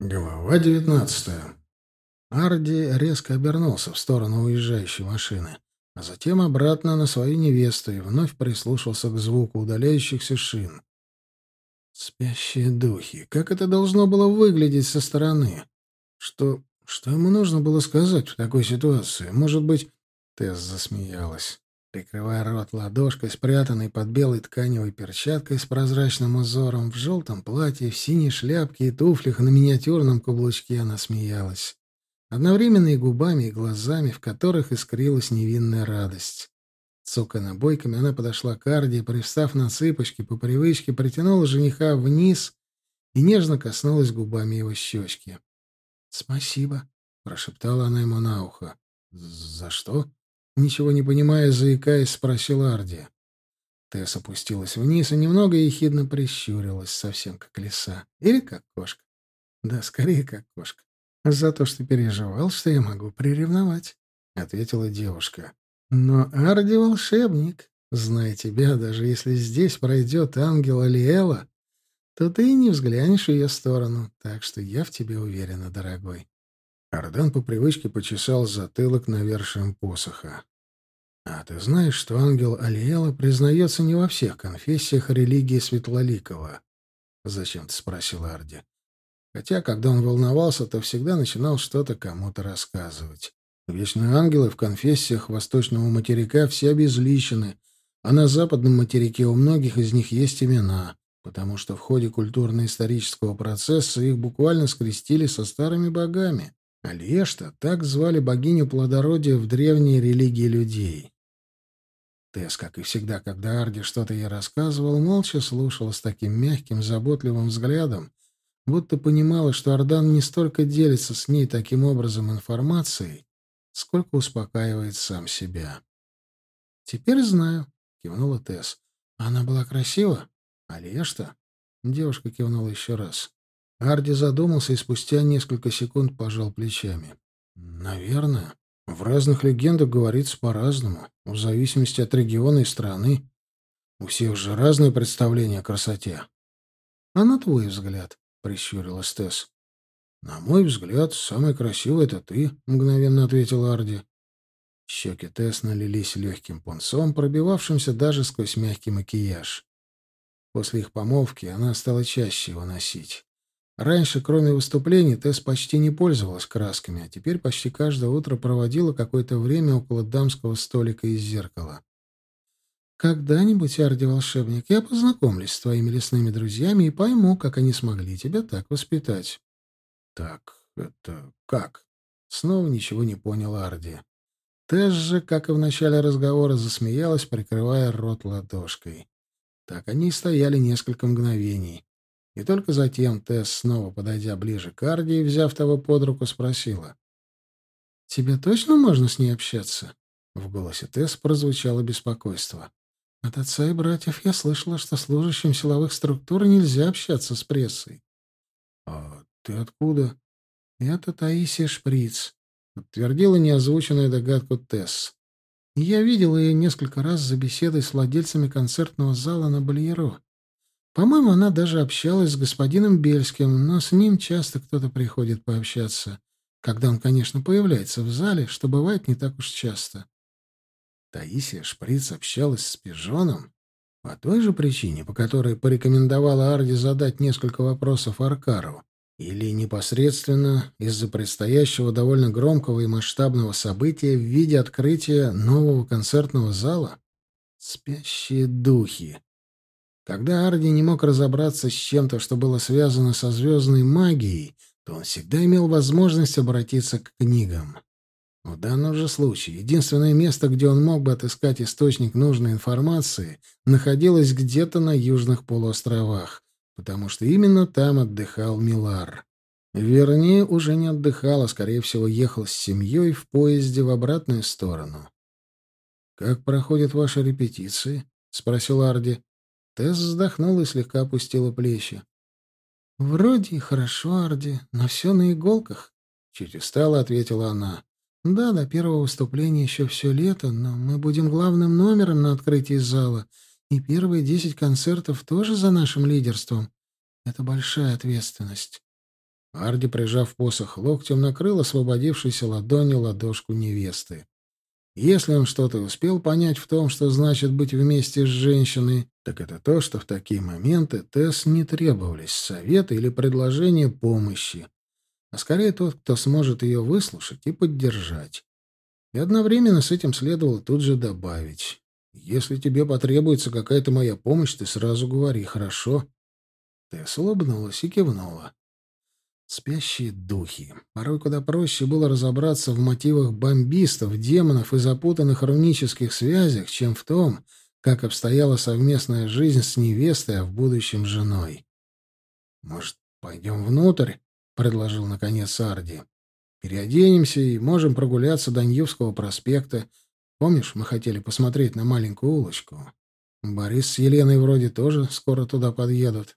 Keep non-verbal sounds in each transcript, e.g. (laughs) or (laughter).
Глава девятнадцатая. Арди резко обернулся в сторону уезжающей машины, а затем обратно на свою невесту и вновь прислушался к звуку удаляющихся шин. Спящие духи. Как это должно было выглядеть со стороны? Что... что ему нужно было сказать в такой ситуации? Может быть... Тесс засмеялась прикрывая рот ладошкой, спрятанной под белой тканевой перчаткой с прозрачным узором, в желтом платье, в синей шляпке и туфлях на миниатюрном каблучке она смеялась. Одновременно и губами, и глазами, в которых искрилась невинная радость. Цокая бойками, она подошла к Арде и, привстав на цыпочки, по привычке притянула жениха вниз и нежно коснулась губами его щечки. «Спасибо», — прошептала она ему на ухо. «За что?» Ничего не понимая, заикаясь, спросил Арди. Тесс опустилась вниз и немного ехидно прищурилась, совсем как лиса. Или как кошка. Да, скорее как кошка. За то, что переживал, что я могу приревновать, — ответила девушка. Но Арди — волшебник. Зная тебя, даже если здесь пройдет ангел Алиэла, то ты не взглянешь в ее сторону, так что я в тебе уверена, дорогой. Ардан по привычке почесал затылок навершием посоха. А ты знаешь, что ангел Алиэла признается не во всех конфессиях религии Светлоликова? Зачем ты спросил Арди? Хотя, когда он волновался, то всегда начинал что-то кому-то рассказывать. Вечные ангелы в конфессиях восточного материка все обезличены, а на западном материке у многих из них есть имена, потому что в ходе культурно-исторического процесса их буквально скрестили со старыми богами. Алешта — так звали богиню плодородия в древней религии людей. Тесс, как и всегда, когда Арди что-то ей рассказывал, молча слушала с таким мягким, заботливым взглядом, будто понимала, что Ардан не столько делится с ней таким образом информацией, сколько успокаивает сам себя. «Теперь знаю», — кивнула Тесс. «Она была красива? Алешта?» Девушка кивнула еще раз. Арди задумался и спустя несколько секунд пожал плечами. «Наверное. В разных легендах говорится по-разному, в зависимости от региона и страны. У всех же разные представления о красоте». «А на твой взгляд?» — прищурилась Тесс. «На мой взгляд, самый красивый — это ты», — мгновенно ответил Арди. Щеки Тесс налились легким пунцом, пробивавшимся даже сквозь мягкий макияж. После их помолвки она стала чаще его носить. Раньше, кроме выступлений, Тесс почти не пользовалась красками, а теперь почти каждое утро проводила какое-то время около дамского столика из зеркала. «Когда-нибудь, Арди-волшебник, я познакомлюсь с твоими лесными друзьями и пойму, как они смогли тебя так воспитать». «Так, это как?» Снова ничего не понял Арди. Тесс же, как и в начале разговора, засмеялась, прикрывая рот ладошкой. Так они и стояли несколько мгновений. И только затем Тесс, снова подойдя ближе к Арди и взяв того под руку, спросила. «Тебе точно можно с ней общаться?» В голосе Тесс прозвучало беспокойство. «От отца и братьев я слышала, что служащим силовых структур нельзя общаться с прессой». «А ты откуда?» «Это Таисия Шприц», — подтвердила неозвученную догадку Тесс. «Я видела ее несколько раз за беседой с владельцами концертного зала на Бальеро. По-моему, она даже общалась с господином Бельским, но с ним часто кто-то приходит пообщаться, когда он, конечно, появляется в зале, что бывает не так уж часто. Таисия Шприц общалась с Пижоном по той же причине, по которой порекомендовала Арди задать несколько вопросов Аркару, или непосредственно из-за предстоящего довольно громкого и масштабного события в виде открытия нового концертного зала? Спящие духи. Когда Арди не мог разобраться с чем-то, что было связано со звездной магией, то он всегда имел возможность обратиться к книгам. В данном же случае единственное место, где он мог бы отыскать источник нужной информации, находилось где-то на южных полуостровах, потому что именно там отдыхал Милар. Вернее, уже не отдыхал, а, скорее всего, ехал с семьей в поезде в обратную сторону. «Как проходят ваши репетиции?» — спросил Арди. Тесс вздохнула и слегка опустила плечи. «Вроде и хорошо, Арди, но все на иголках», — чуть устало ответила она. «Да, до первого выступления еще все лето, но мы будем главным номером на открытии зала, и первые десять концертов тоже за нашим лидерством. Это большая ответственность». Арди, прижав посох локтем, накрыл освободившейся ладонью ладошку невесты. Если он что-то успел понять в том, что значит быть вместе с женщиной, так это то, что в такие моменты Тесс не требовались совета или предложения помощи, а скорее тот, кто сможет ее выслушать и поддержать. И одновременно с этим следовало тут же добавить. «Если тебе потребуется какая-то моя помощь, ты сразу говори, хорошо?» Тесс улыбнулась и кивнула. Спящие духи. Порой куда проще было разобраться в мотивах бомбистов, демонов и запутанных рунических связях, чем в том, как обстояла совместная жизнь с невестой, а в будущем женой. «Может, пойдем внутрь?» — предложил, наконец, Арди. «Переоденемся и можем прогуляться до Ньювского проспекта. Помнишь, мы хотели посмотреть на маленькую улочку? Борис с Еленой вроде тоже скоро туда подъедут».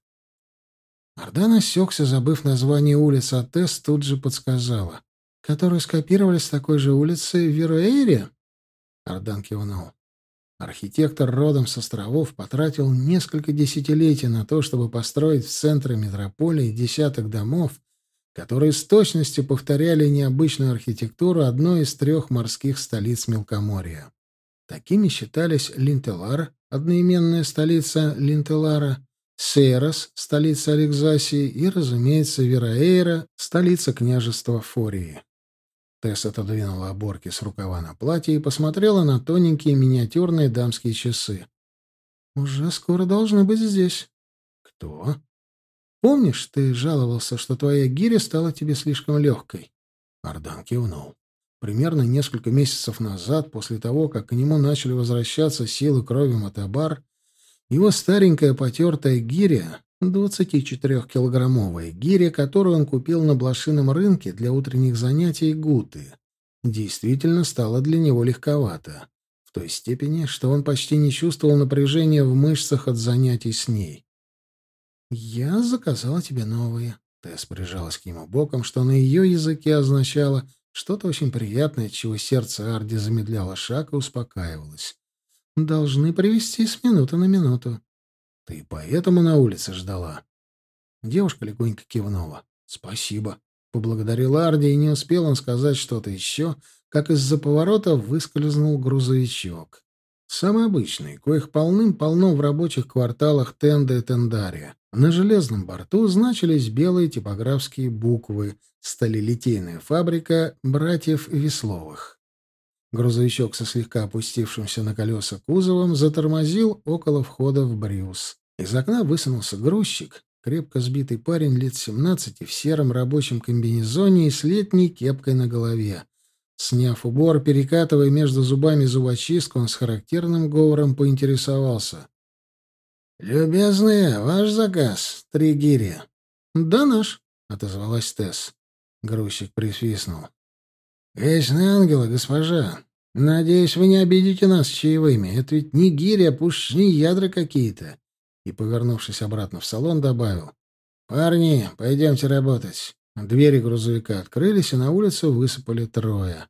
Ардан осекся, забыв название улицы, а Тесс тут же подсказала. «Которую скопировали с такой же улицы в Веруэйре?» Ардан кивнул. Архитектор родом с островов потратил несколько десятилетий на то, чтобы построить в центре метрополии десяток домов, которые с точностью повторяли необычную архитектуру одной из трех морских столиц Мелкоморья. Такими считались Линтелар, одноименная столица Линтелара, Сейрос, столица Алексасии, и, разумеется, Вераэйра, столица княжества Фории. Тесс отодвинула оборки с рукава на платье и посмотрела на тоненькие миниатюрные дамские часы. «Уже скоро должны быть здесь». «Кто?» «Помнишь, ты жаловался, что твоя гиря стала тебе слишком легкой?» Ардан кивнул. Примерно несколько месяцев назад, после того, как к нему начали возвращаться силы крови Матабар, его старенькая потертая гиря, 24-килограммовая гиря, которую он купил на блошином рынке для утренних занятий гуты, действительно стала для него легковато, в той степени, что он почти не чувствовал напряжения в мышцах от занятий с ней. «Я заказала тебе новые». Тесс прижалась к нему боком, что на ее языке означало что-то очень приятное, чего сердце Арди замедляло шаг и успокаивалось должны привести с минуты на минуту. Ты поэтому на улице ждала? Девушка легонько кивнула. Спасибо. Поблагодарил Арди, и не успел он сказать что-то еще, как из-за поворота выскользнул грузовичок. Самый обычный, коих полным-полно в рабочих кварталах Тенда и Тендария. На железном борту значились белые типографские буквы «Сталелитейная фабрика братьев Весловых». Грузовичок со слегка опустившимся на колеса кузовом затормозил около входа в Брюс. Из окна высунулся грузчик, крепко сбитый парень лет семнадцати в сером рабочем комбинезоне и с летней кепкой на голове. Сняв убор, перекатывая между зубами зубочистку, он с характерным говором поинтересовался. «Любезные, ваш заказ, три гири». «Да, наш», — отозвалась Тесс. Грузчик присвистнул. «Вечные ангелы, госпожа, надеюсь, вы не обидите нас чаевыми. Это ведь не гири, а пушни ядра какие-то». И, повернувшись обратно в салон, добавил. «Парни, пойдемте работать». Двери грузовика открылись, и на улицу высыпали трое.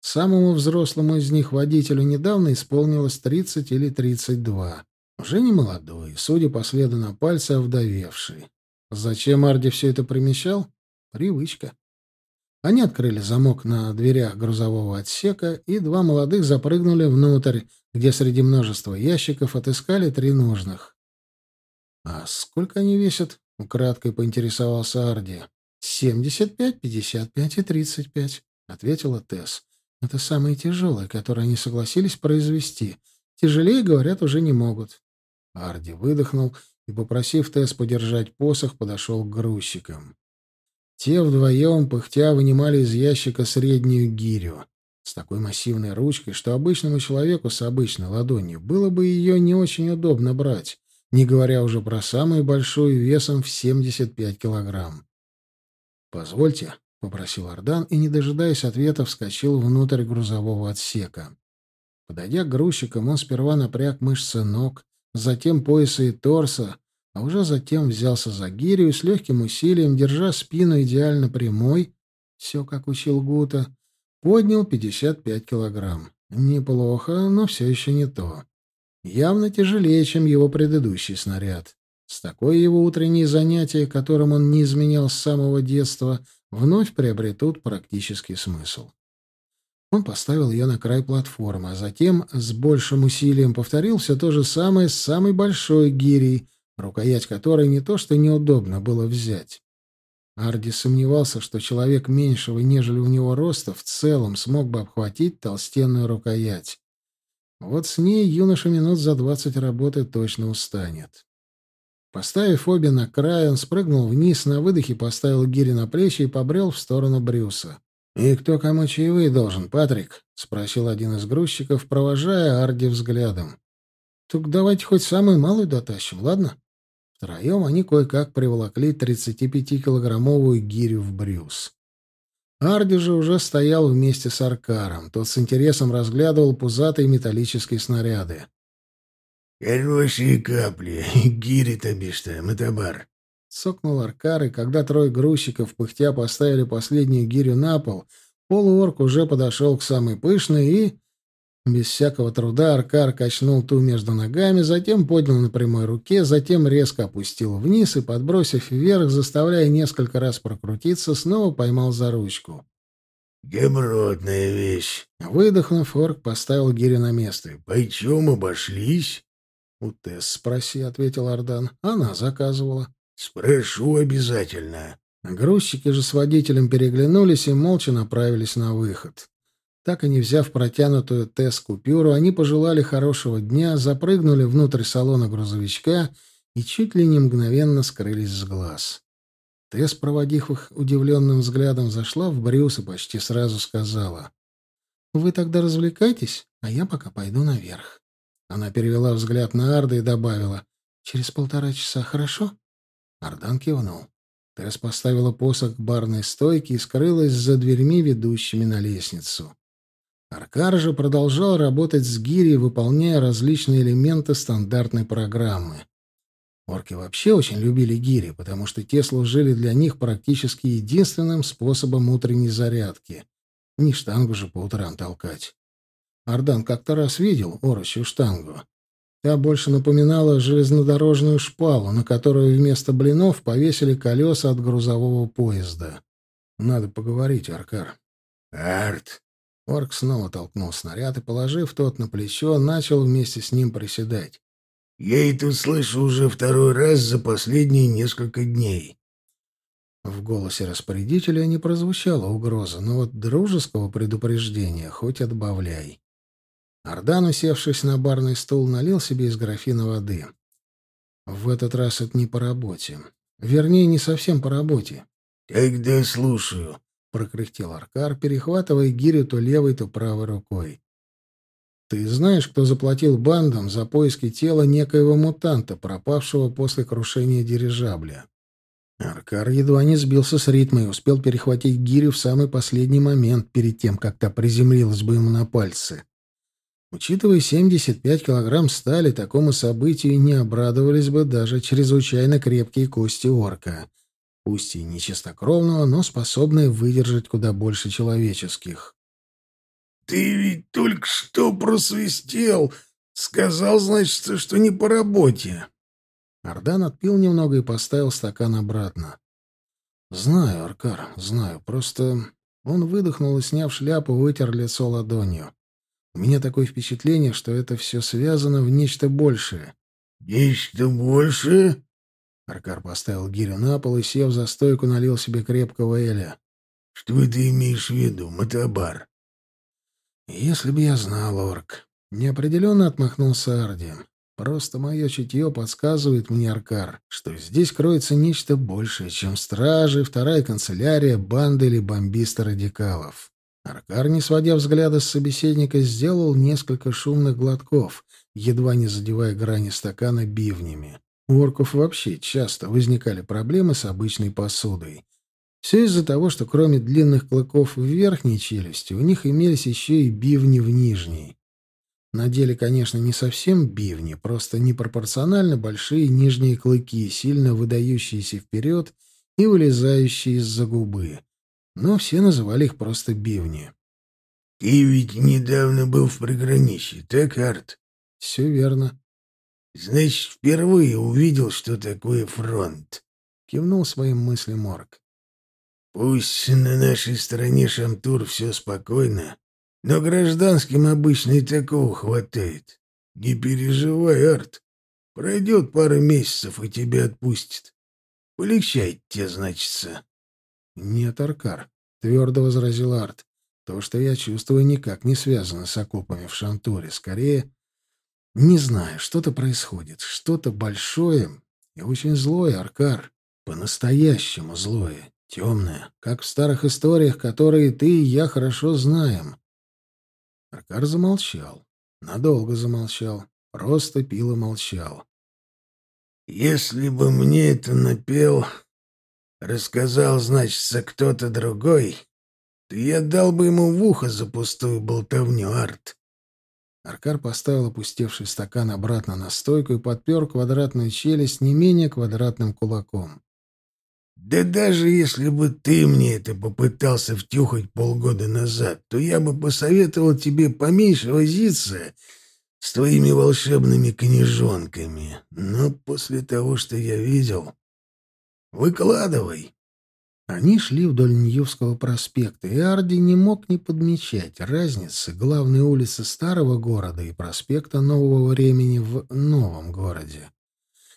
Самому взрослому из них водителю недавно исполнилось тридцать или тридцать два. Уже не молодой, судя по следу на пальце, овдовевший. Зачем Арди все это примещал? Привычка. Они открыли замок на дверях грузового отсека, и два молодых запрыгнули внутрь, где среди множества ящиков отыскали три нужных. «А сколько они весят?» — украдкой поинтересовался Арди. «Семьдесят пять, пятьдесят пять и тридцать пять», — ответила Тесс. «Это самые тяжелые, которые они согласились произвести. Тяжелее, говорят, уже не могут». Арди выдохнул и, попросив Тесс подержать посох, подошел к грузчикам. Те вдвоем, пыхтя, вынимали из ящика среднюю гирю. С такой массивной ручкой, что обычному человеку с обычной ладонью было бы ее не очень удобно брать, не говоря уже про самую большую весом в 75 килограмм. «Позвольте», — попросил Ардан и, не дожидаясь ответа, вскочил внутрь грузового отсека. Подойдя к грузчикам, он сперва напряг мышцы ног, затем пояса и торса, а уже затем взялся за гирю и с легким усилием, держа спину идеально прямой, все как учил Гута, поднял 55 килограмм. Неплохо, но все еще не то. Явно тяжелее, чем его предыдущий снаряд. С такой его утренние занятия, которым он не изменял с самого детства, вновь приобретут практический смысл. Он поставил ее на край платформы, а затем с большим усилием повторил все то же самое с самой большой гирей, рукоять которой не то что неудобно было взять. Арди сомневался, что человек меньшего, нежели у него роста, в целом смог бы обхватить толстенную рукоять. Вот с ней юноша минут за двадцать работы точно устанет. Поставив обе на край, он спрыгнул вниз, на выдохе поставил гири на плечи и побрел в сторону Брюса. «И кто кому чаевые должен, Патрик?» — спросил один из грузчиков, провожая Арди взглядом. «Так давайте хоть самую малую дотащим, ладно?» Втроем они кое-как приволокли 35-килограммовую гирю в Брюс. Арди же уже стоял вместе с Аркаром. Тот с интересом разглядывал пузатые металлические снаряды. «Хорошие капли. (laughs) Гири, то бишь-то, Матабар. Сокнул аркар, и когда трое грузчиков пыхтя поставили последнюю гирю на пол, полуорк уже подошел к самой пышной и... Без всякого труда аркар качнул ту между ногами, затем поднял на прямой руке, затем резко опустил вниз и, подбросив вверх, заставляя несколько раз прокрутиться, снова поймал за ручку. «Геморротная вещь!» Выдохнув, орк поставил гирю на место. «Почем обошлись?» «У Тесс спроси», — ответил Ардан. «Она заказывала». «Спрошу обязательно». Грузчики же с водителем переглянулись и молча направились на выход. Так и не взяв протянутую Тесс-купюру, они пожелали хорошего дня, запрыгнули внутрь салона грузовичка и чуть ли не мгновенно скрылись с глаз. Тесс, проводив их удивленным взглядом, зашла в Брюс и почти сразу сказала. «Вы тогда развлекайтесь, а я пока пойду наверх». Она перевела взгляд на Арда и добавила. «Через полтора часа, хорошо?» Ардан кивнул. Тесс поставила посох к барной стойке и скрылась за дверьми, ведущими на лестницу. Аркар же продолжал работать с гири, выполняя различные элементы стандартной программы. Орки вообще очень любили гири, потому что те служили для них практически единственным способом утренней зарядки. Не штангу же по утрам толкать. Ардан как-то раз видел орочью штангу. Та больше напоминала железнодорожную шпалу, на которую вместо блинов повесили колеса от грузового поезда. Надо поговорить, Аркар. Арт. Орк снова толкнул снаряд и, положив тот на плечо, начал вместе с ним приседать. Я тут слышу уже второй раз за последние несколько дней. В голосе распорядителя не прозвучала угроза, но вот дружеского предупреждения хоть отбавляй. Ардан, усевшись на барный стул, налил себе из графина воды. В этот раз это не по работе. Вернее, не совсем по работе. «Тогда слушаю», — прокряхтел Аркар, перехватывая гирю то левой, то правой рукой. «Ты знаешь, кто заплатил бандам за поиски тела некоего мутанта, пропавшего после крушения дирижабля?» Аркар едва не сбился с ритма и успел перехватить гирю в самый последний момент, перед тем, как та приземлилась бы ему на пальцы. Учитывая 75 килограмм стали, такому событию не обрадовались бы даже чрезвычайно крепкие кости орка. Пусть и не чистокровного, но способные выдержать куда больше человеческих. «Ты ведь только что просвистел! Сказал, значит, что не по работе!» Ардан отпил немного и поставил стакан обратно. «Знаю, Аркар, знаю. Просто...» Он выдохнул и, сняв шляпу, вытер лицо ладонью. У меня такое впечатление, что это все связано в нечто большее. «Нечто большее?» Аркар поставил гирю на пол и, сев за стойку, налил себе крепкого эля. «Что ты имеешь в виду, Матабар?» «Если бы я знал, Орк». Неопределенно отмахнулся Арди. «Просто мое чутье подсказывает мне, Аркар, что здесь кроется нечто большее, чем стражи, вторая канцелярия, банды или бомбисты радикалов». Аркар, не сводя взгляда с собеседника, сделал несколько шумных глотков, едва не задевая грани стакана бивнями. У орков вообще часто возникали проблемы с обычной посудой. Все из-за того, что кроме длинных клыков в верхней челюсти, у них имелись еще и бивни в нижней. На деле, конечно, не совсем бивни, просто непропорционально большие нижние клыки, сильно выдающиеся вперед и вылезающие из-за губы но все называли их просто бивни. «Ты ведь недавно был в приграничье, так, Арт?» «Все верно». Значит, впервые увидел, что такое фронт. Кивнул своим мыслям Морг. Пусть на нашей стороне Шамтур все спокойно, но гражданским обычно и такого хватает. Не переживай, Арт. Пройдет пара месяцев, и тебя отпустят. Полегчает тебе, значится. — Нет, Аркар, — твердо возразил Арт. То, что я чувствую, никак не связано с окопами в Шантуре. Скорее, не знаю, что-то происходит, что-то большое и очень злое, Аркар. По-настоящему злое, темное, как в старых историях, которые ты и я хорошо знаем. Аркар замолчал. Надолго замолчал. Просто пил и молчал. «Если бы мне это напел, рассказал, значит, кто-то другой, то я дал бы ему в ухо за пустую болтовню, Арт». Аркар поставил опустевший стакан обратно на стойку и подпер квадратную челюсть не менее квадратным кулаком. Да даже если бы ты мне это попытался втюхать полгода назад, то я бы посоветовал тебе поменьше возиться с твоими волшебными книжонками. Но после того, что я видел, выкладывай. Они шли вдоль Ньювского проспекта, и Арди не мог не подмечать разницы главной улицы старого города и проспекта нового времени в новом городе.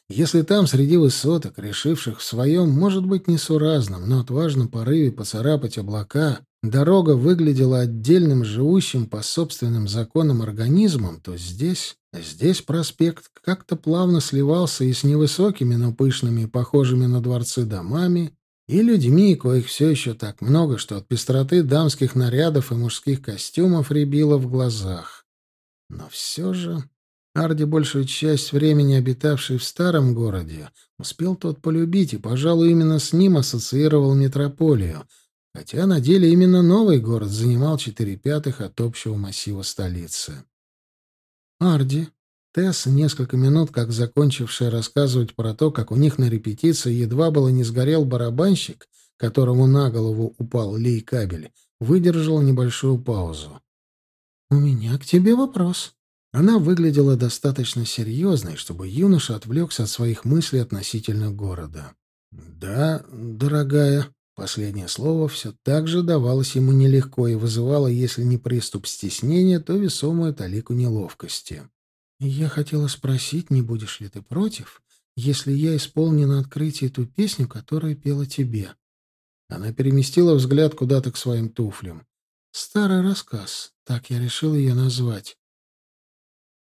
Если там, среди высоток, решивших в своем, может быть, несуразном, но отважном порыве поцарапать облака, дорога выглядела отдельным, живущим по собственным законам организмом, то здесь, здесь проспект как-то плавно сливался и с невысокими, но пышными, похожими на дворцы домами, и людьми, коих все еще так много, что от пестроты дамских нарядов и мужских костюмов рябило в глазах. Но все же Арди большую часть времени обитавший в старом городе, успел тот полюбить и, пожалуй, именно с ним ассоциировал метрополию, хотя на деле именно новый город занимал четыре пятых от общего массива столицы. Арди, Тесс, несколько минут как закончившая рассказывать про то, как у них на репетиции едва было не сгорел барабанщик, которому на голову упал лей-кабель, выдержала небольшую паузу. «У меня к тебе вопрос», она выглядела достаточно серьезной, чтобы юноша отвлекся от своих мыслей относительно города. «Да, дорогая», Последнее слово все так же давалось ему нелегко и вызывало, если не приступ стеснения, то весомую талику неловкости. «Я хотела спросить, не будешь ли ты против, если я исполню на открытии ту песню, которую пела тебе?» Она переместила взгляд куда-то к своим туфлям. «Старый рассказ, так я решил ее назвать.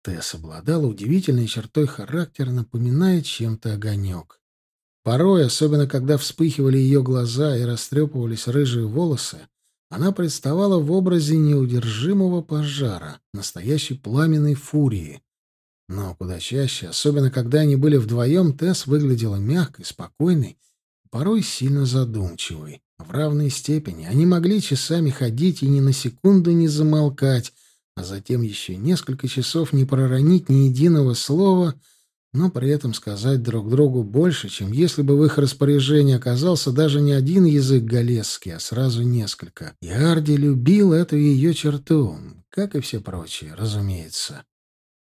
Тесс обладала удивительной чертой характера, напоминая чем-то огонек. Порой, особенно когда вспыхивали ее глаза и растрепывались рыжие волосы, она представала в образе неудержимого пожара, настоящей пламенной фурии. Но куда чаще, особенно когда они были вдвоем, Тесс выглядела мягкой, спокойной, порой сильно задумчивой. В равной степени они могли часами ходить и ни на секунду не замолкать, а затем еще несколько часов не проронить ни единого слова, но при этом сказать друг другу больше, чем если бы в их распоряжении оказался даже не один язык галесский, а сразу несколько. И Арди любил эту ее черту, как и все прочие, разумеется.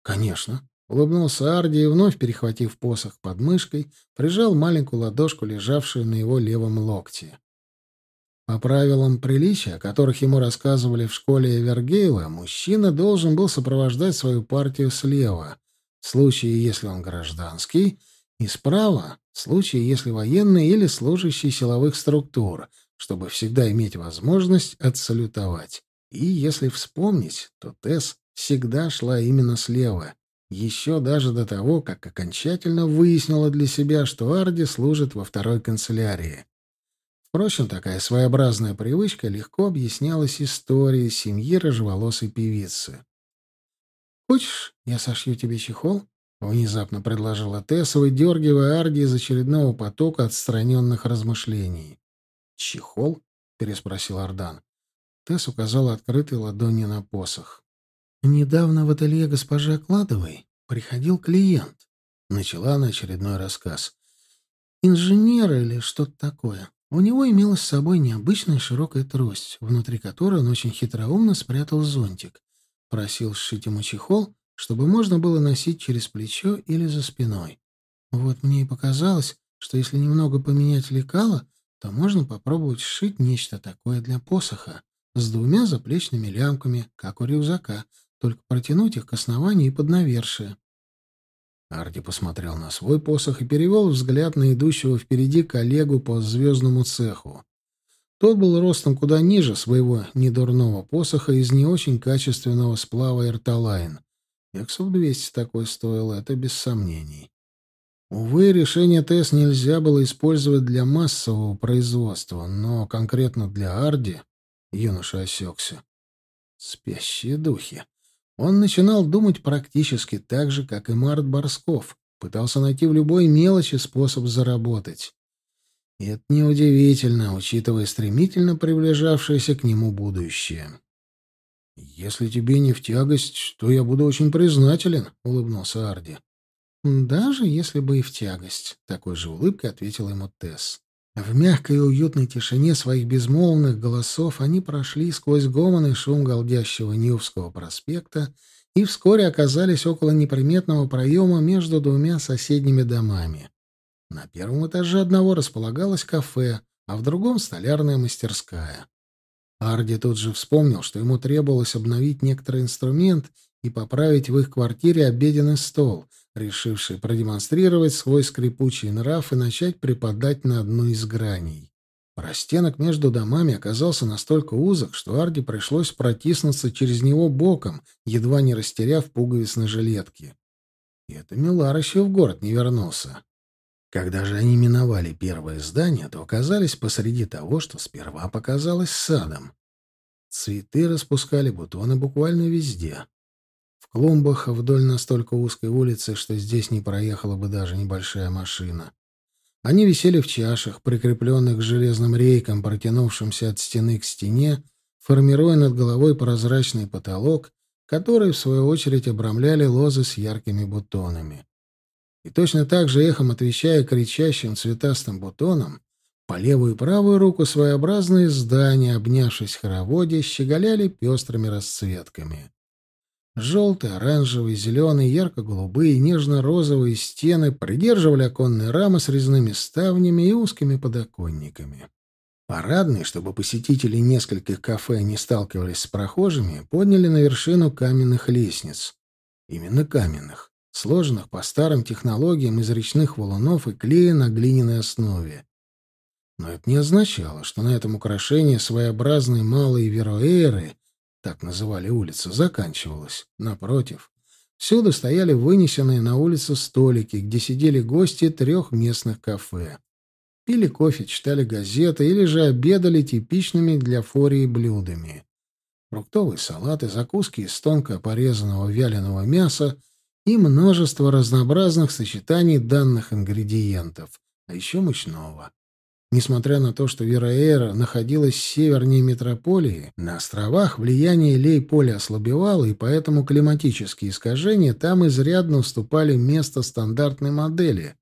«Конечно», — улыбнулся Арди и, вновь перехватив посох под мышкой, прижал маленькую ладошку, лежавшую на его левом локте. По правилам приличия, о которых ему рассказывали в школе Эвергейла, мужчина должен был сопровождать свою партию слева, в случае, если он гражданский, и справа, в случае, если военный или служащий силовых структур, чтобы всегда иметь возможность отсалютовать. И если вспомнить, то Тесс всегда шла именно слева, еще даже до того, как окончательно выяснила для себя, что Арди служит во второй канцелярии. Впрочем, такая своеобразная привычка легко объяснялась историей семьи рыжеволосой певицы. «Хочешь, я сошью тебе чехол?» — внезапно предложила Тесса, выдергивая Арди из очередного потока отстраненных размышлений. «Чехол?» — переспросил Ардан. Тесс указала открытой ладонью на посох. «Недавно в ателье госпожи Окладовой приходил клиент», — начала она очередной рассказ. «Инженер или что-то такое. У него имелась с собой необычная широкая трость, внутри которой он очень хитроумно спрятал зонтик. Просил сшить ему чехол, чтобы можно было носить через плечо или за спиной. Вот мне и показалось, что если немного поменять лекало, то можно попробовать сшить нечто такое для посоха с двумя заплечными лямками, как у рюкзака, только протянуть их к основанию и под навершие. Арди посмотрел на свой посох и перевел взгляд на идущего впереди коллегу по звездному цеху. Тот был ростом куда ниже своего недурного посоха из не очень качественного сплава эрталайн. Эксов 200 такой стоил, это без сомнений. Увы, решение ТЭС нельзя было использовать для массового производства, но конкретно для Арди юноша осекся. Спящие духи. Он начинал думать практически так же, как и Март Борсков, пытался найти в любой мелочи способ заработать. И это неудивительно, учитывая стремительно приближавшееся к нему будущее. «Если тебе не в тягость, то я буду очень признателен», — улыбнулся Арди. «Даже если бы и в тягость», — такой же улыбкой ответил ему Тесс. В мягкой и уютной тишине своих безмолвных голосов они прошли сквозь гомон и шум голдящего Ньювского проспекта и вскоре оказались около неприметного проема между двумя соседними домами. На первом этаже одного располагалось кафе, а в другом — столярная мастерская. Арди тут же вспомнил, что ему требовалось обновить некоторый инструмент и поправить в их квартире обеденный стол — решивший продемонстрировать свой скрипучий нрав и начать припадать на одну из граней. Простенок между домами оказался настолько узок, что Арди пришлось протиснуться через него боком, едва не растеряв пуговиц на жилетке. И это Милар еще в город не вернулся. Когда же они миновали первое здание, то оказались посреди того, что сперва показалось садом. Цветы распускали бутоны буквально везде клумбах вдоль настолько узкой улицы, что здесь не проехала бы даже небольшая машина. Они висели в чашах, прикрепленных к железным рейкам, протянувшимся от стены к стене, формируя над головой прозрачный потолок, который, в свою очередь, обрамляли лозы с яркими бутонами. И точно так же, эхом отвечая кричащим цветастым бутонам, по левую и правую руку своеобразные здания, обнявшись хороводе, щеголяли пестрыми расцветками. Желтые, оранжевые, зеленые, ярко-голубые, нежно-розовые стены придерживали оконные рамы с резными ставнями и узкими подоконниками. Парадные, чтобы посетители нескольких кафе не сталкивались с прохожими, подняли на вершину каменных лестниц. Именно каменных, сложенных по старым технологиям из речных валунов и клея на глиняной основе. Но это не означало, что на этом украшении своеобразной малой вероэры так называли улицу, заканчивалась. Напротив, всюду стояли вынесенные на улицу столики, где сидели гости трех местных кафе. Пили кофе, читали газеты или же обедали типичными для фории блюдами. Фруктовые салаты, закуски из тонко порезанного вяленого мяса и множество разнообразных сочетаний данных ингредиентов, а еще мучного. Несмотря на то, что Вераэра находилась севернее метрополии, на островах влияние лей-поля ослабевало, и поэтому климатические искажения там изрядно уступали место стандартной модели,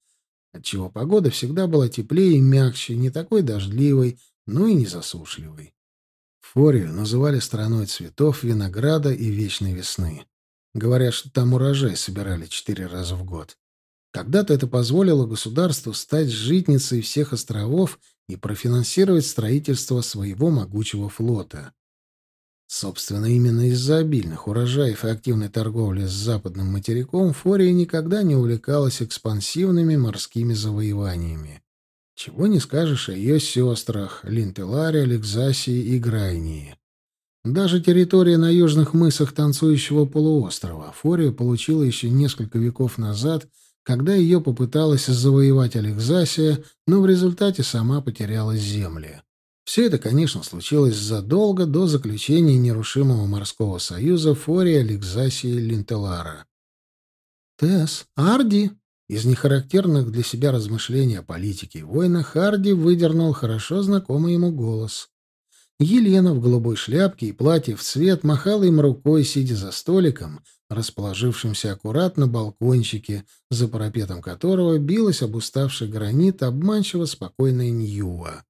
отчего погода всегда была теплее и мягче, не такой дождливой, но и не засушливой. Форию называли страной цветов, винограда и вечной весны. Говорят, что там урожай собирали четыре раза в год. Когда-то это позволило государству стать житницей всех островов и профинансировать строительство своего могучего флота. Собственно, именно из-за обильных урожаев и активной торговли с западным материком Фория никогда не увлекалась экспансивными морскими завоеваниями. Чего не скажешь о ее сестрах Линтеларе, Лексасии и Грайнии. Даже территория на южных мысах танцующего полуострова Фория получила еще несколько веков назад – когда ее попыталась завоевать Алексасия, но в результате сама потеряла земли. Все это, конечно, случилось задолго до заключения нерушимого морского союза Фория, Алексасии Линтелара. «Тесс, Арди!» Из нехарактерных для себя размышлений о политике и войнах Харди выдернул хорошо знакомый ему голос. Елена в голубой шляпке и платье в цвет махала им рукой, сидя за столиком, расположившимся аккуратно балкончике, за парапетом которого билась об уставший гранит обманчиво спокойная Ньюа.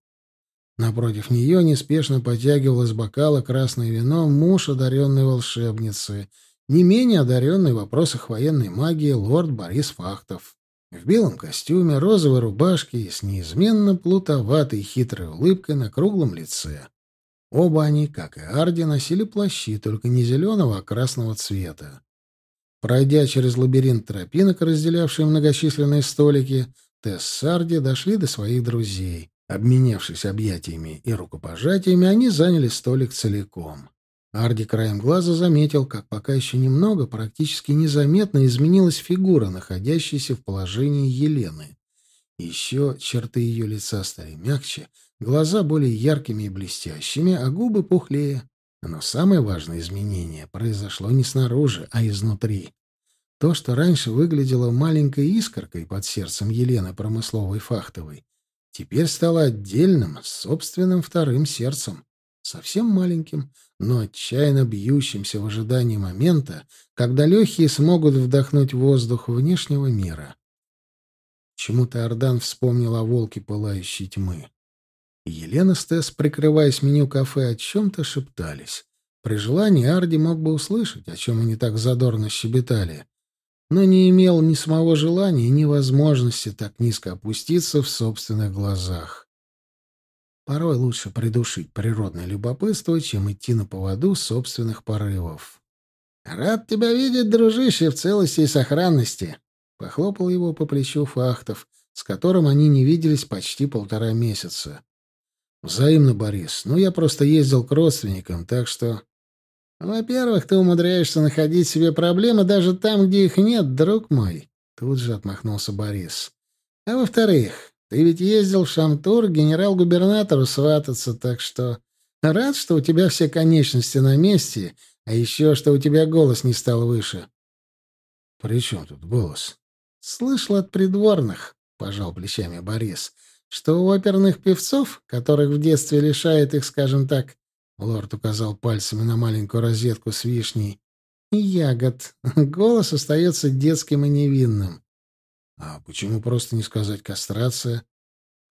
Напротив нее неспешно потягивал из бокала красное вино муж одаренной волшебницы, не менее одаренный в вопросах военной магии лорд Борис Фахтов. В белом костюме, розовой рубашке и с неизменно плутоватой хитрой улыбкой на круглом лице. Оба они, как и Арди, носили плащи, только не зеленого, а красного цвета. Пройдя через лабиринт тропинок, разделявший многочисленные столики, Тесс с Арди дошли до своих друзей. Обменявшись объятиями и рукопожатиями, они заняли столик целиком. Арди краем глаза заметил, как пока еще немного, практически незаметно изменилась фигура, находящаяся в положении Елены. Еще черты ее лица стали мягче, глаза более яркими и блестящими, а губы пухлее. Но самое важное изменение произошло не снаружи, а изнутри. То, что раньше выглядело маленькой искоркой под сердцем Елены Промысловой Фахтовой, теперь стало отдельным, собственным вторым сердцем, совсем маленьким, но отчаянно бьющимся в ожидании момента, когда легкие смогут вдохнуть воздух внешнего мира. Чему-то Ардан вспомнил о волке пылающей тьмы. Елена с прикрываясь меню кафе, о чем-то шептались. При желании Арди мог бы услышать, о чем они так задорно щебетали, но не имел ни самого желания, ни возможности так низко опуститься в собственных глазах. Порой лучше придушить природное любопытство, чем идти на поводу собственных порывов. «Рад тебя видеть, дружище, в целости и сохранности!» — похлопал его по плечу Фахтов, с которым они не виделись почти полтора месяца. Взаимно, Борис. Ну, я просто ездил к родственникам, так что... Во-первых, ты умудряешься находить себе проблемы даже там, где их нет, друг мой. Тут же отмахнулся Борис. А во-вторых, ты ведь ездил в Шамтур генерал-губернатору свататься, так что... Рад, что у тебя все конечности на месте, а еще, что у тебя голос не стал выше. — При чем тут голос? — Слышал от придворных, — пожал плечами Борис что у оперных певцов, которых в детстве лишает их, скажем так, лорд указал пальцами на маленькую розетку с вишней, ягод, (laughs) голос остается детским и невинным. А почему просто не сказать кастрация?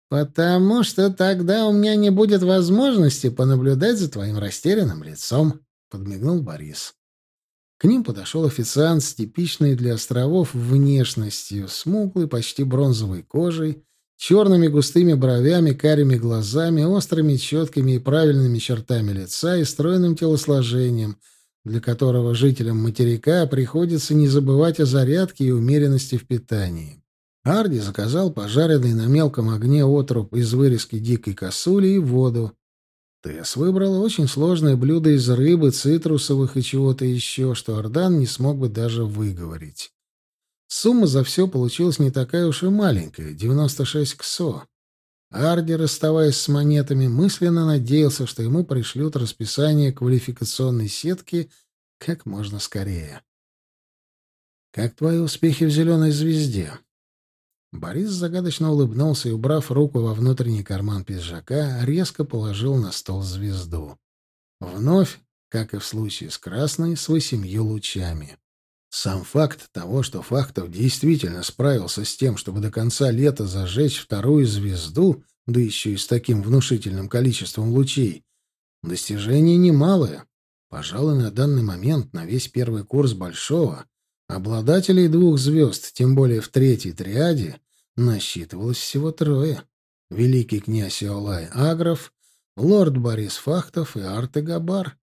Потому что тогда у меня не будет возможности понаблюдать за твоим растерянным лицом, подмигнул Борис. К ним подошел официант с типичной для островов внешностью, смуглой, почти бронзовой кожей, черными густыми бровями, карими глазами, острыми, четкими и правильными чертами лица и стройным телосложением, для которого жителям материка приходится не забывать о зарядке и умеренности в питании. Арди заказал пожаренный на мелком огне отруб из вырезки дикой косули и воду. Тесс выбрала очень сложное блюдо из рыбы, цитрусовых и чего-то еще, что Ардан не смог бы даже выговорить. Сумма за все получилась не такая уж и маленькая — 96 ксо. Арди, расставаясь с монетами, мысленно надеялся, что ему пришлют расписание квалификационной сетки как можно скорее. «Как твои успехи в «Зеленой звезде»?» Борис загадочно улыбнулся и, убрав руку во внутренний карман пиджака, резко положил на стол звезду. Вновь, как и в случае с красной, с восемью лучами. Сам факт того, что Фактов действительно справился с тем, чтобы до конца лета зажечь вторую звезду, да еще и с таким внушительным количеством лучей, достижение немалое. Пожалуй, на данный момент на весь первый курс Большого обладателей двух звезд, тем более в третьей триаде, насчитывалось всего трое. Великий князь Иолай Агров, лорд Борис Фахтов и Арте Габар.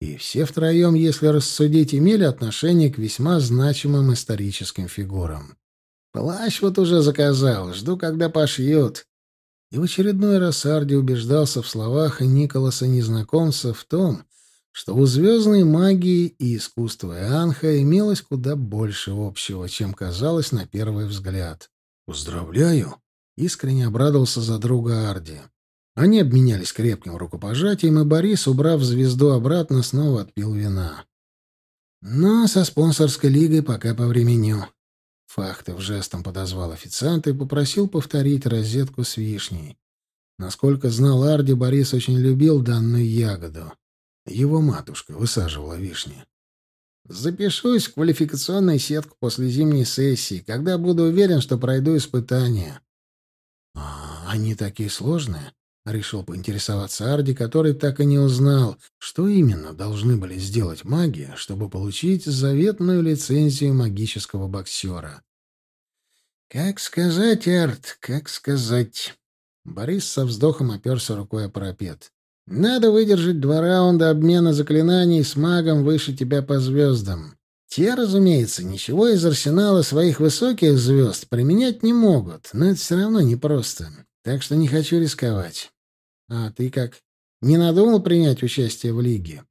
И все втроем, если рассудить, имели отношение к весьма значимым историческим фигурам. «Плащ вот уже заказал, жду, когда пошьют». И в очередной раз Арди убеждался в словах Николаса-незнакомца в том, что у звездной магии и искусства Анха имелось куда больше общего, чем казалось на первый взгляд. «Поздравляю!» — искренне обрадовался за друга Арди. Они обменялись крепким рукопожатием, и Борис, убрав звезду обратно, снова отпил вина. Но со спонсорской лигой пока по времени. Фахтов жестом подозвал официанта и попросил повторить розетку с вишней. Насколько знал Арди, Борис очень любил данную ягоду. Его матушка высаживала вишни. «Запишусь в квалификационную сетку после зимней сессии, когда буду уверен, что пройду испытания». «А они такие сложные?» Решил поинтересоваться Арди, который так и не узнал, что именно должны были сделать маги, чтобы получить заветную лицензию магического боксера. «Как сказать, Арт, как сказать?» Борис со вздохом оперся рукой о парапет. «Надо выдержать два раунда обмена заклинаний с магом выше тебя по звездам. Те, разумеется, ничего из арсенала своих высоких звезд применять не могут, но это все равно непросто. Так что не хочу рисковать. А ты как? Не надумал принять участие в лиге?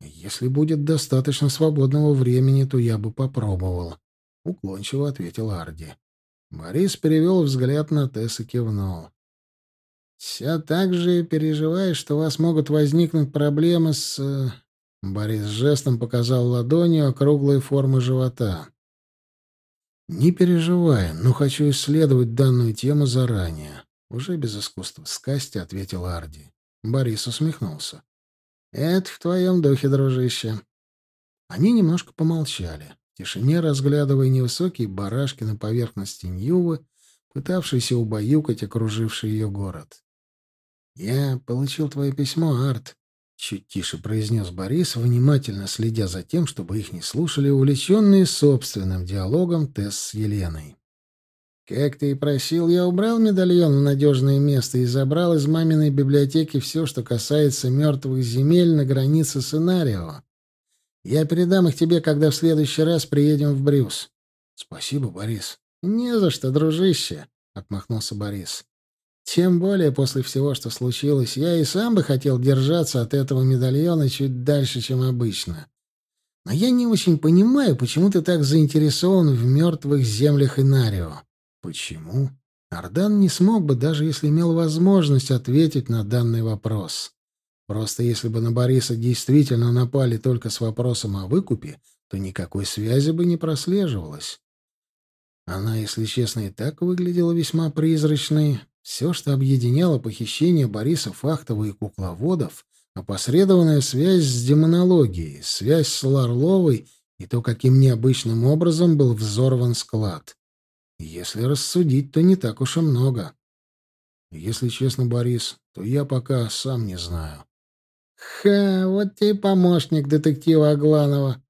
Если будет достаточно свободного времени, то я бы попробовал, уклончиво ответил Арди. Борис перевел взгляд на Тесс и кивнул. «Все так же переживаешь, что у вас могут возникнуть проблемы с...» э, Борис жестом показал ладонью округлые формы живота. «Не переживай, но хочу исследовать данную тему заранее». Уже без искусства сказки ответил Арди. Борис усмехнулся. «Это в твоем духе, дружище». Они немножко помолчали, в тишине разглядывая невысокие барашки на поверхности Ньювы, пытавшиеся убаюкать окруживший ее город. «Я получил твое письмо, Арт», Чуть тише произнес Борис, внимательно следя за тем, чтобы их не слушали увлеченные собственным диалогом Тесс с Еленой. «Как ты и просил, я убрал медальон в надежное место и забрал из маминой библиотеки все, что касается мертвых земель на границе сценарио. Я передам их тебе, когда в следующий раз приедем в Брюс». «Спасибо, Борис». «Не за что, дружище», — отмахнулся Борис. Тем более после всего, что случилось, я и сам бы хотел держаться от этого медальона чуть дальше, чем обычно. Но я не очень понимаю, почему ты так заинтересован в мертвых землях Инарио. Почему? Ардан не смог бы, даже если имел возможность ответить на данный вопрос. Просто если бы на Бориса действительно напали только с вопросом о выкупе, то никакой связи бы не прослеживалось. Она, если честно, и так выглядела весьма призрачной, все, что объединяло похищение Бориса Фахтова и кукловодов, опосредованная связь с демонологией, связь с Ларловой и то, каким необычным образом был взорван склад. Если рассудить, то не так уж и много. Если честно, Борис, то я пока сам не знаю. Ха, вот тебе помощник детектива Агланова.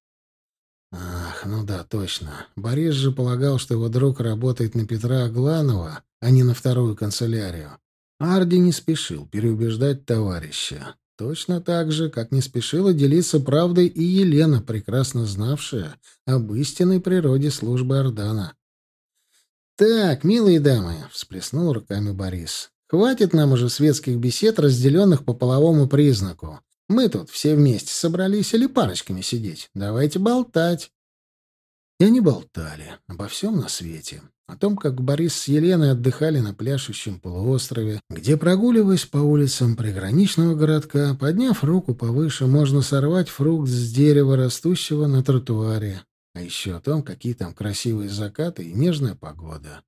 Ах, ну да, точно. Борис же полагал, что его друг работает на Петра Агланова, а не на вторую канцелярию. Арди не спешил переубеждать товарища. Точно так же, как не спешила делиться правдой и Елена, прекрасно знавшая об истинной природе службы Ордана. «Так, милые дамы», — всплеснул руками Борис, — «хватит нам уже светских бесед, разделенных по половому признаку. Мы тут все вместе собрались или парочками сидеть. Давайте болтать». И они болтали обо всем на свете о том, как Борис с Еленой отдыхали на пляшущем полуострове, где, прогуливаясь по улицам приграничного городка, подняв руку повыше, можно сорвать фрукт с дерева, растущего на тротуаре, а еще о том, какие там красивые закаты и нежная погода.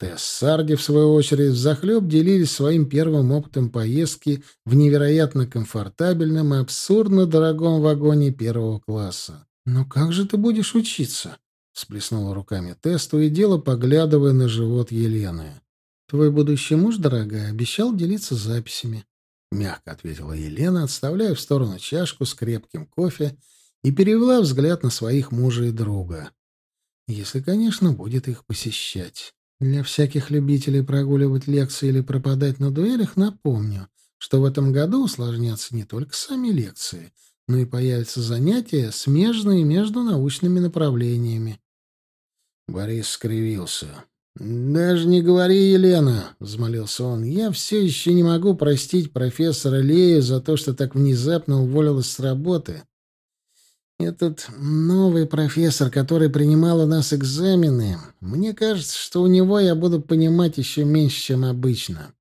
Тесс Сарди, в свою очередь, взахлеб делились своим первым опытом поездки в невероятно комфортабельном и абсурдно дорогом вагоне первого класса. «Но как же ты будешь учиться?» Сплеснула руками Тесту и дело, поглядывая на живот Елены. «Твой будущий муж, дорогая, обещал делиться записями», — мягко ответила Елена, отставляя в сторону чашку с крепким кофе и перевела взгляд на своих мужа и друга. «Если, конечно, будет их посещать. Для всяких любителей прогуливать лекции или пропадать на дуэлях напомню, что в этом году усложнятся не только сами лекции, но и появятся занятия, смежные между научными направлениями. Борис скривился. «Даже не говори, Елена», — взмолился он. «Я все еще не могу простить профессора Лею за то, что так внезапно уволилась с работы. Этот новый профессор, который принимал у нас экзамены, мне кажется, что у него я буду понимать еще меньше, чем обычно.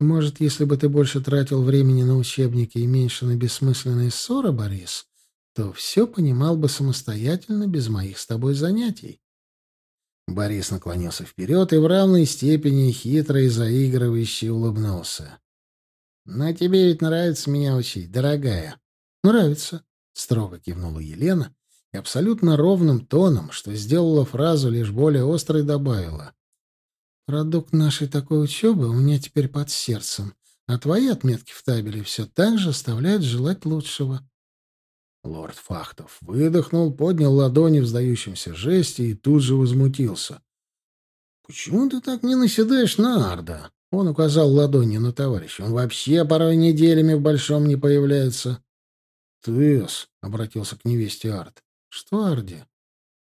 Может, если бы ты больше тратил времени на учебники и меньше на бессмысленные ссоры, Борис, то все понимал бы самостоятельно без моих с тобой занятий. Борис наклонился вперед и в равной степени хитро и заигрывающе улыбнулся. «Но тебе ведь нравится меня учить, дорогая». «Нравится», — строго кивнула Елена и абсолютно ровным тоном, что сделала фразу лишь более острой, добавила. «Продукт нашей такой учебы у меня теперь под сердцем, а твои отметки в табеле все так же оставляют желать лучшего. Лорд Фахтов выдохнул, поднял ладони в сдающемся жесте и тут же возмутился. «Почему ты так не наседаешь на Арда?» Он указал ладонью на товарища. «Он вообще порой неделями в большом не появляется». «Тесс», — обратился к невесте Ард. «Что, Арди?»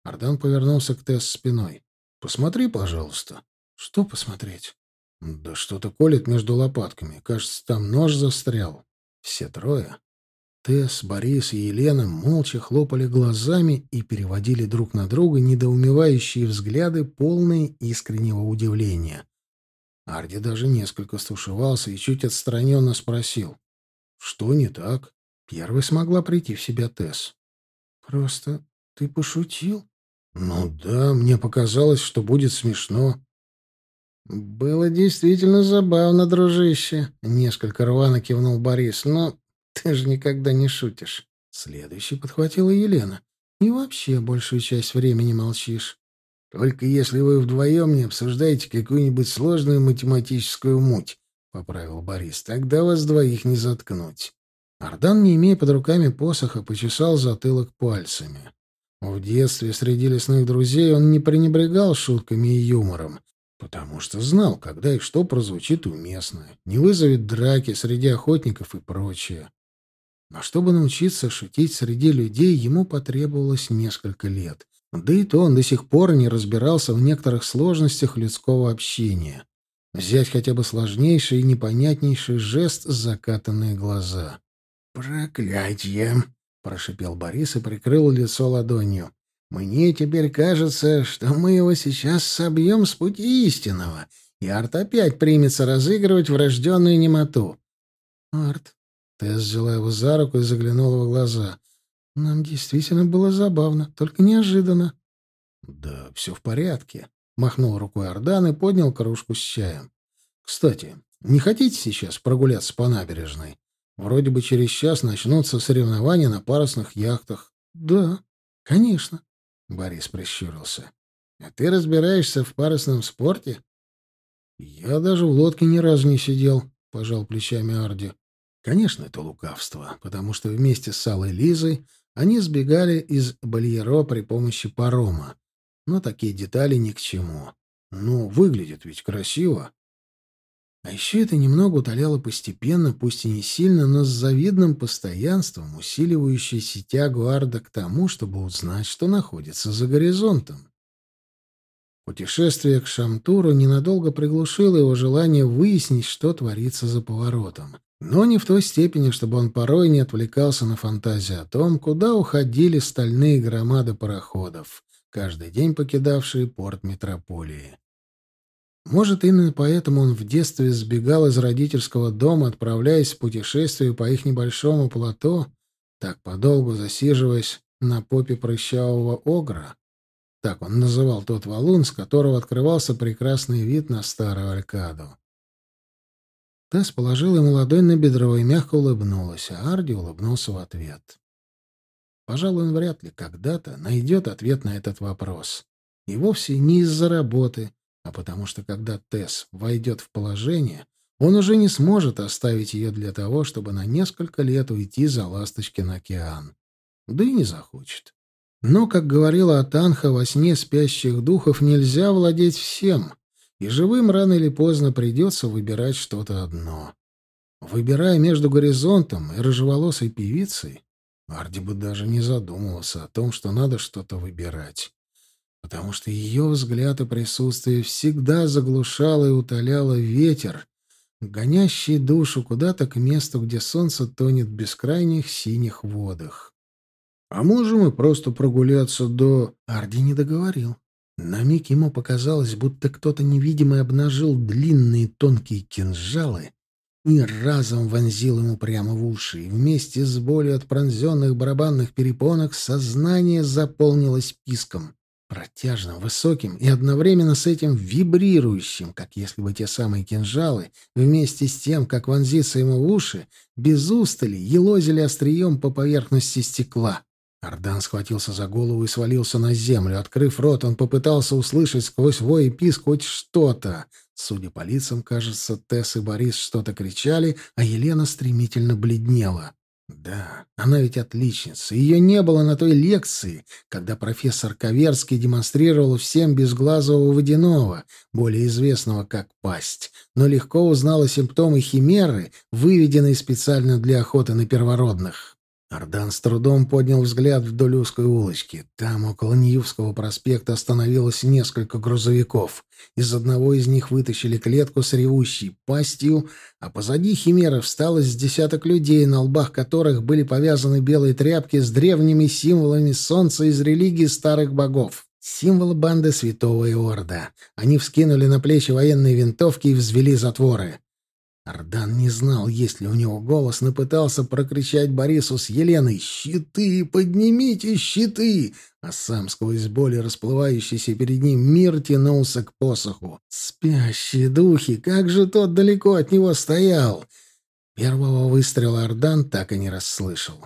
Ардан повернулся к Тесс спиной. «Посмотри, пожалуйста». «Что посмотреть?» «Да что-то колет между лопатками. Кажется, там нож застрял». Все трое Тесс, Борис и Елена молча хлопали глазами и переводили друг на друга недоумевающие взгляды, полные искреннего удивления. Арди даже несколько стушевался и чуть отстраненно спросил. «Что не так?» Первой смогла прийти в себя Тесс. «Просто ты пошутил?» «Ну да, мне показалось, что будет смешно». «Было действительно забавно, дружище», — несколько рвано кивнул Борис, «но ты же никогда не шутишь. Следующий подхватила Елена. И вообще большую часть времени молчишь. Только если вы вдвоем не обсуждаете какую-нибудь сложную математическую муть, — поправил Борис, — тогда вас двоих не заткнуть. Ардан, не имея под руками посоха, почесал затылок пальцами. В детстве среди лесных друзей он не пренебрегал шутками и юмором, потому что знал, когда и что прозвучит уместно, не вызовет драки среди охотников и прочее. Но чтобы научиться шутить среди людей, ему потребовалось несколько лет. Да и то он до сих пор не разбирался в некоторых сложностях людского общения. Взять хотя бы сложнейший и непонятнейший жест закатанные глаза. «Проклятье!» — прошипел Борис и прикрыл лицо ладонью. «Мне теперь кажется, что мы его сейчас собьем с пути истинного, и Арт опять примется разыгрывать врожденную немоту». «Арт, Тесс взяла его за руку и заглянула в глаза. «Нам действительно было забавно, только неожиданно». «Да все в порядке», — махнул рукой Ордан и поднял кружку с чаем. «Кстати, не хотите сейчас прогуляться по набережной? Вроде бы через час начнутся соревнования на парусных яхтах». «Да, конечно», — Борис прищурился. «А ты разбираешься в парусном спорте?» «Я даже в лодке ни разу не сидел», — пожал плечами Арди. Конечно, это лукавство, потому что вместе с Аллой Лизой они сбегали из Бальеро при помощи парома. Но такие детали ни к чему. Ну, выглядит ведь красиво. А еще это немного утоляло постепенно, пусть и не сильно, но с завидным постоянством усиливающееся тягу Арда к тому, чтобы узнать, что находится за горизонтом. Путешествие к Шамтуру ненадолго приглушило его желание выяснить, что творится за поворотом. Но не в той степени, чтобы он порой не отвлекался на фантазии о том, куда уходили стальные громады пароходов, каждый день покидавшие порт метрополии. Может, именно поэтому он в детстве сбегал из родительского дома, отправляясь в путешествие по их небольшому плато, так подолгу засиживаясь на попе прыщавого огра. Так он называл тот валун, с которого открывался прекрасный вид на старую Алькаду. Тесс положила ему ладонь на бедро и мягко улыбнулась, а Арди улыбнулся в ответ. Пожалуй, он вряд ли когда-то найдет ответ на этот вопрос. И вовсе не из-за работы, а потому что когда Тесс войдет в положение, он уже не сможет оставить ее для того, чтобы на несколько лет уйти за ласточки на океан. Да и не захочет. Но, как говорила Атанха, во сне спящих духов нельзя владеть всем, и живым рано или поздно придется выбирать что-то одно. Выбирая между горизонтом и рыжеволосой певицей, Арди бы даже не задумывался о том, что надо что-то выбирать. Потому что ее взгляд и присутствие всегда заглушало и утоляло ветер, гонящий душу куда-то к месту, где солнце тонет в бескрайних синих водах. «А можем мы просто прогуляться до...» Арди не договорил. На миг ему показалось, будто кто-то невидимый обнажил длинные тонкие кинжалы и разом вонзил ему прямо в уши, и вместе с болью от пронзенных барабанных перепонок сознание заполнилось писком, протяжным, высоким и одновременно с этим вибрирующим, как если бы те самые кинжалы, вместе с тем, как вонзиться ему в уши, без устали елозили острием по поверхности стекла. Ардан схватился за голову и свалился на землю. Открыв рот, он попытался услышать сквозь вой и писк хоть что-то. Судя по лицам, кажется, Тесс и Борис что-то кричали, а Елена стремительно бледнела. Да, она ведь отличница. Ее не было на той лекции, когда профессор Коверский демонстрировал всем безглазого водяного, более известного как пасть, но легко узнала симптомы химеры, выведенные специально для охоты на первородных. Ардан с трудом поднял взгляд вдоль узкой улочки. Там, около Ньювского проспекта, остановилось несколько грузовиков. Из одного из них вытащили клетку с ревущей пастью, а позади химеры встало с десяток людей, на лбах которых были повязаны белые тряпки с древними символами солнца из религии старых богов. Символ банды Святого Иорда. Они вскинули на плечи военные винтовки и взвели затворы. Ардан не знал, есть ли у него голос, но пытался прокричать Борису с Еленой «Щиты! Поднимите щиты!» А сам сквозь боли расплывающийся перед ним мир тянулся к посоху. «Спящие духи! Как же тот далеко от него стоял!» Первого выстрела Ардан так и не расслышал.